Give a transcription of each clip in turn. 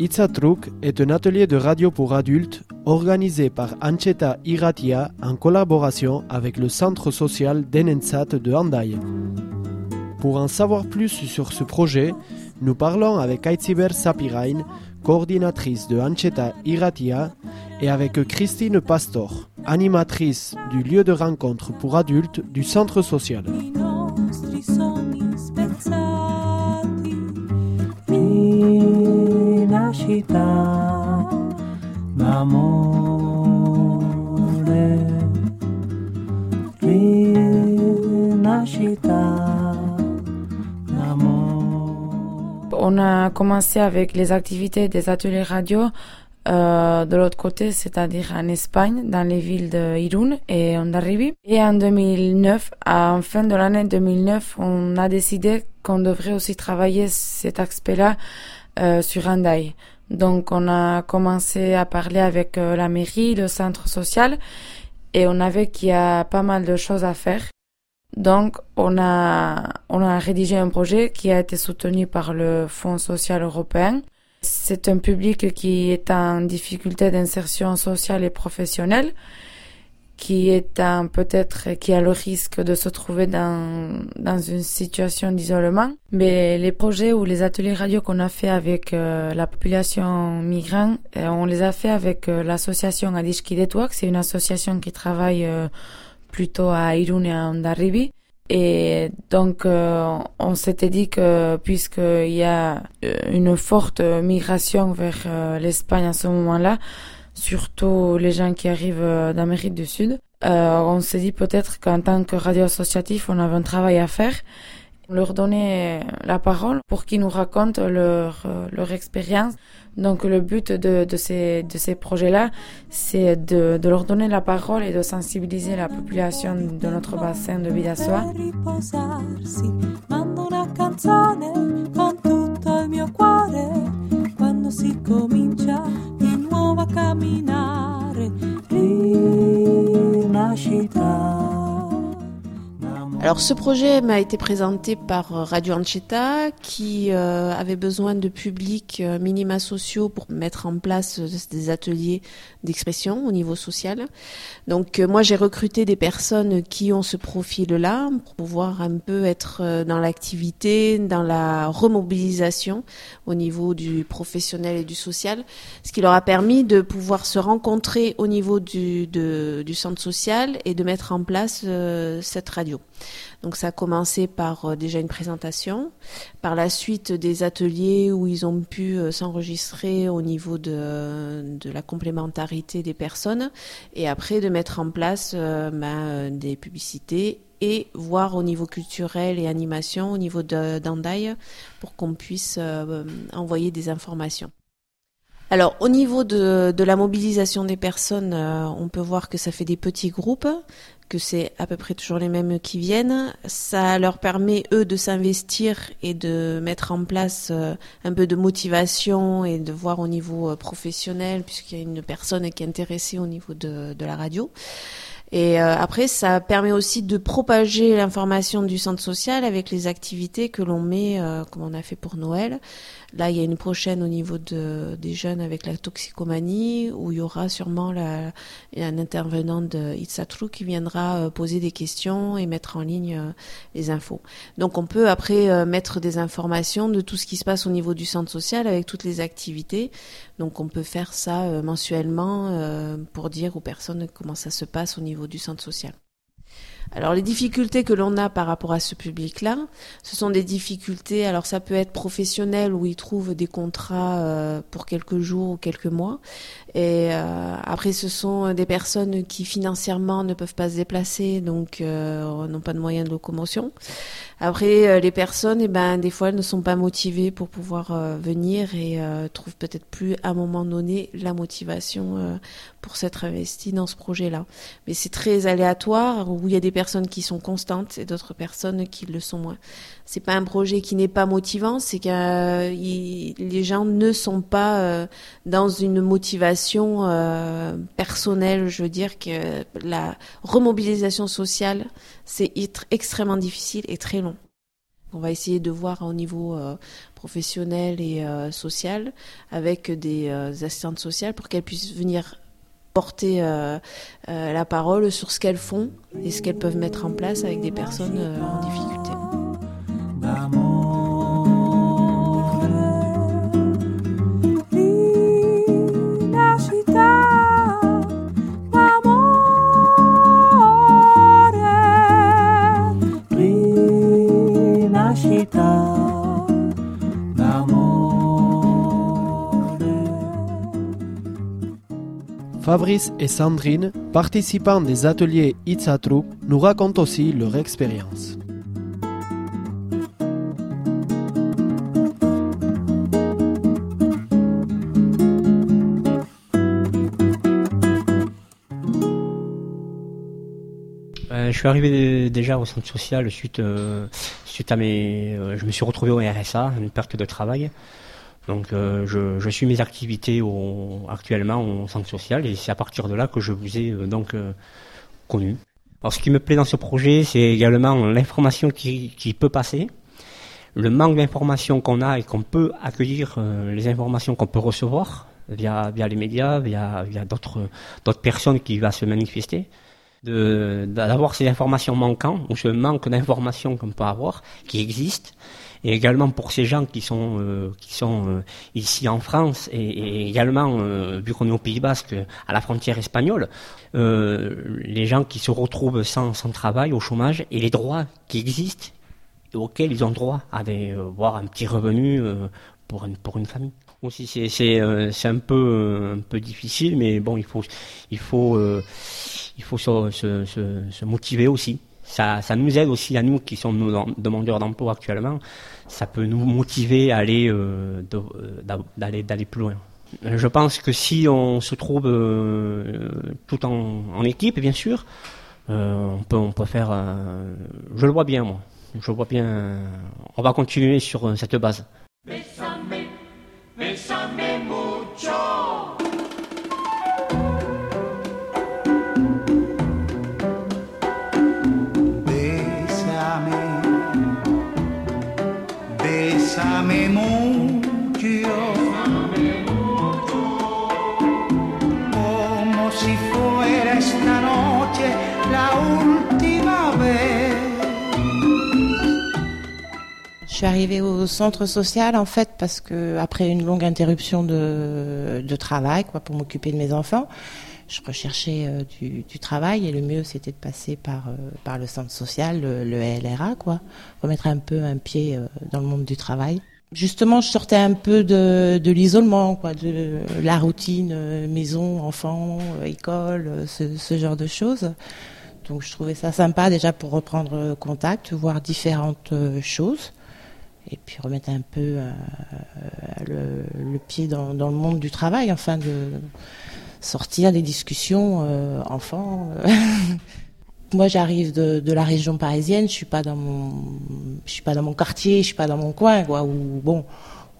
Itzatruk est un atelier de radio pour adultes organisé par Ancheta Iratia en collaboration avec le centre social d'Enensat de Handaï. Pour en savoir plus sur ce projet, nous parlons avec Aitziber Sapirain, coordinatrice de Ancheta Iratia, et avec Christine Pastor, animatrice du lieu de rencontre pour adultes du centre social. On a commencé avec les activités des ateliers radio euh, de l'autre côté, c'est-à-dire en Espagne, dans les villes de Irún et Ondarribi. Et en 2009, à fin de l'année 2009, on a décidé qu'on devrait aussi travailler cet aspect-là euh, sur Andai. Donc, on a commencé à parler avec euh, la mairie, le centre social, et on avait qu'il y a pas mal de choses à faire. Donc, on a, on a rédigé un projet qui a été soutenu par le Fonds social européen. C'est un public qui est en difficulté d'insertion sociale et professionnelle, qui est un peut-être qui a le risque de se trouver dans dans une situation d'isolement. Mais les projets ou les ateliers radio qu'on a fait avec euh, la population migrante, euh, on les a fait avec euh, l'association Adishki. C'est une association qui travaille plutôt à Irun et à Ondarribi. Et donc, euh, on s'était dit que puisqu'il y a euh, une forte migration vers euh, l'Espagne à ce moment-là, surtout les gens qui arrivent d'Amérique du Sud, on s'est dit peut-être qu'en tant que radio associatif, on avait un travail à faire leur donner la parole pour qu'ils nous racontent leur, leur expérience. Donc le but de, de ces, de ces projets-là, c'est de, de leur donner la parole et de sensibiliser la population de notre bassin de Bidassoa. Alors ce projet m'a été présenté par euh, Radio Ancheta qui euh, avait besoin de publics euh, minima sociaux pour mettre en place des ateliers d'expression au niveau social. Donc moi j'ai recruté des personnes qui ont ce profil-là pour pouvoir un peu être dans l'activité, dans la remobilisation au niveau du professionnel et du social, ce qui leur a permis de pouvoir se rencontrer au niveau du, du centre social et de mettre en place cette radio. Donc ça a commencé par euh, déjà une présentation, par la suite des ateliers où ils ont pu euh, s'enregistrer au niveau de, de, la complémentarité des personnes et après de mettre en place euh, ben, des publicités et voir au niveau culturel et animation, au niveau d'Andaï, pour qu'on puisse envoyer des informations. Alors au niveau de, la mobilisation des personnes, on peut voir que ça fait des petits groupes que c'est à peu près toujours les mêmes qui viennent. Ça leur permet, eux, de s'investir et de mettre en place euh, un peu de motivation et de voir au niveau euh, professionnel, puisqu'il y a une personne qui est intéressée au niveau de la radio. Et euh, après, ça permet aussi de propager l'information du centre social avec les activités que l'on met, comme on a fait pour Noël, Là, il y a une prochaine au niveau de, des jeunes avec la toxicomanie, où il y aura sûrement la, un intervenant de Itsatru qui viendra euh, poser des questions et mettre en ligne euh, les infos. Donc on peut après euh, mettre des informations de tout ce qui se passe au niveau du centre social avec toutes les activités. Donc on peut faire ça mensuellement pour dire aux personnes comment ça se passe au niveau du centre social. Alors les difficultés que l'on a par rapport à ce public-là, ce sont des difficultés, alors ça peut être professionnel où ils trouvent des contrats euh, pour quelques jours ou quelques mois, et euh, après ce sont des personnes qui financièrement ne peuvent pas se déplacer, donc euh, n'ont pas de moyens de locomotion. Après les personnes, eh ben des fois elles ne sont pas motivées pour pouvoir venir et trouvent peut-être plus à un moment donné la motivation pour s'être investies dans ce projet-là. Mais c'est très aléatoire où il y a des personnes qui sont constantes et d'autres personnes qui le sont moins. C'est pas un projet qui n'est pas motivant, c'est que euh, les gens ne sont pas euh, dans une motivation euh, personnelle. Je veux dire que la remobilisation sociale, c'est extrêmement difficile et très long. On va essayer de voir au niveau professionnel et social avec des assistantes sociales pour qu'elles puissent venir porter la parole sur ce qu'elles font et ce qu'elles peuvent mettre en place avec des personnes en difficulté. Fabrice et Sandrine, participants des ateliers Itzatru, nous racontent aussi leur expérience. Euh, je suis arrivé déjà au centre social suite, euh, suite à mes. Euh, je me suis retrouvé au RSA, une perte de travail. Donc euh, je, je, suis mes activités au, actuellement au centre social et c'est à partir de là que je vous ai euh, donc euh, connu. Alors ce qui me plaît dans ce projet, c'est également l'information qui, qui, peut passer, le manque d'informations qu'on a et qu'on peut accueillir, les informations qu'on peut recevoir via, via les médias, via, via d'autres, d'autres personnes qui vont se manifester d'avoir ces informations manquantes ou ce manque d'informations qu'on peut avoir qui existent. Et également pour ces gens qui sont euh, qui sont euh, ici en France et, également euh, vu qu'on est au Pays Basque à la frontière espagnole les gens qui se retrouvent sans, sans travail au chômage et les droits qui existent et auxquels ils ont droit à des, voir un petit revenu pour une pour une famille. Aussi c'est c'est c'est un peu un peu difficile mais bon il faut il faut il faut se, motiver aussi ça, ça nous aide aussi à nous qui sommes nos demandeurs d'emploi actuellement. Ça peut nous motiver à aller euh, euh, d'aller d'aller plus loin. Je pense que si on se trouve euh, tout en, équipe, bien sûr, on peut on peut faire. je le vois bien moi. Je vois bien. On va continuer sur cette base. Suis arrivée au centre social en fait parce que après une longue interruption de, travail, quoi, pour m'occuper de mes enfants, je recherchais euh, du, travail et le mieux c'était de passer par euh, par le centre social, le, LRA, quoi, remettre un peu un pied euh, dans le monde du travail. Justement, je sortais un peu de, de l'isolement, quoi, de la routine, maison, enfants, école, ce genre de choses. Donc je trouvais ça sympa déjà pour reprendre contact, voir différentes choses et puis remettre un peu euh, le, pied dans, le monde du travail, enfin de sortir des discussions euh, enfants. Euh. Moi, j'arrive de, la région parisienne. Je suis pas dans mon, je suis pas dans mon quartier, je suis pas dans mon coin, quoi. Où bon,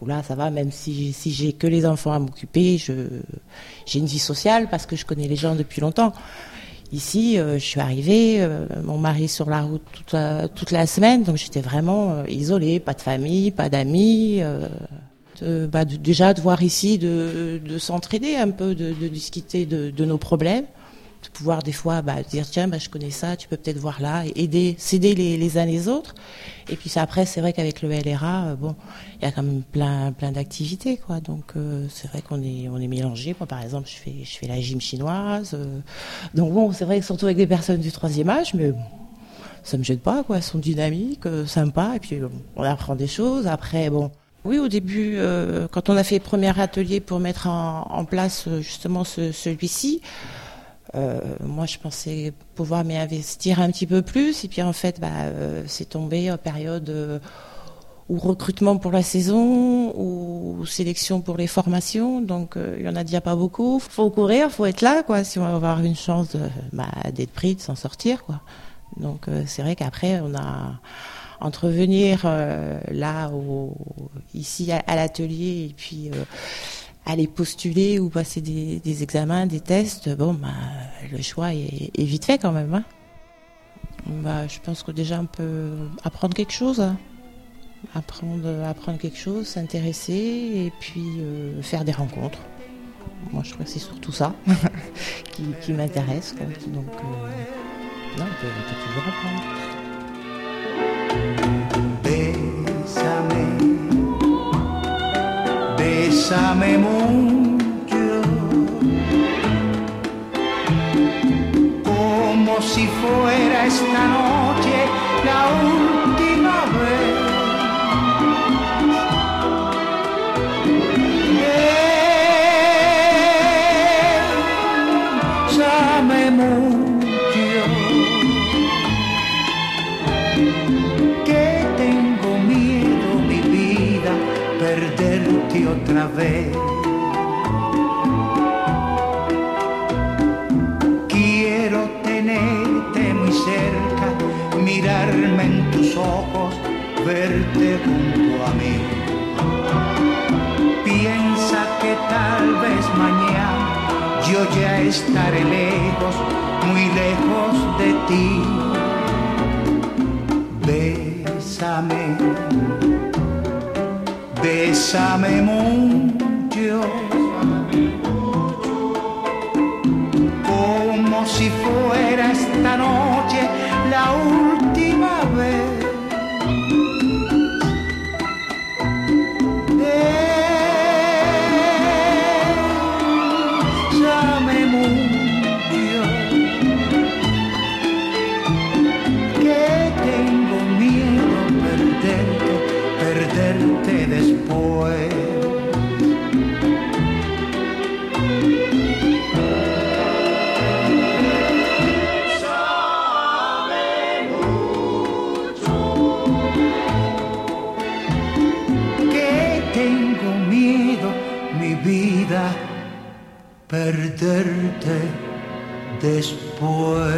où là, ça va. Même si si j'ai que les enfants à m'occuper, je j'ai une vie sociale parce que je connais les gens depuis longtemps. Ici, euh, je suis arrivée, euh, mon mari sur la route toute la, toute la semaine, donc j'étais vraiment euh, isolée, pas de famille, pas d'amis. Bah, déjà de voir ici, de, de s'entraider un peu, de, discuter de, nos problèmes de pouvoir des fois bah, dire tiens bah, je connais ça tu peux peut-être voir là aider s'aider les, uns les autres. Et puis après c'est vrai qu'avec le LRA euh, bon il y a quand même plein plein d'activités quoi. Donc euh, c'est vrai qu'on est on est mélangé moi par exemple je fais je fais la gym chinoise euh, donc bon c'est vrai que surtout avec des personnes du troisième âge mais bon, ça me gêne pas quoi. Elles sont dynamiques sympas et puis on apprend des choses. Après bon oui, au début, quand on a fait le premier atelier pour mettre en, place justement ce, celui-ci, euh, moi, je pensais pouvoir m'y investir un petit peu plus. Et puis, en fait, bah, euh, c'est tombé en période euh, recrutement pour la saison ou sélection pour les formations. Donc, il y en a déjà pas beaucoup. Faut courir, faut être là, quoi, si on va avoir une chance bah, d'être pris, de s'en sortir, quoi. Donc, c'est vrai qu'après, on a entre venir là, au, ici à, l'atelier, et puis aller postuler ou passer des, examens, des tests, bon, bah, le choix est, vite fait quand même. Hein. Bah, je pense que déjà on peut apprendre quelque chose. Hein. apprendre, apprendre quelque chose, s'intéresser et puis euh, faire des rencontres. Moi, je crois que c'est surtout ça qui, m'intéresse. Non, on peut, toujours apprendre. Si fuera esta noche la última otra vez. en tus ojos, verte junto a mí. Piensa que tal vez mañana yo ya estaré lejos, muy lejos de ti. Bésame, bésame mucho. Como si fuera esta noche la última perderte después.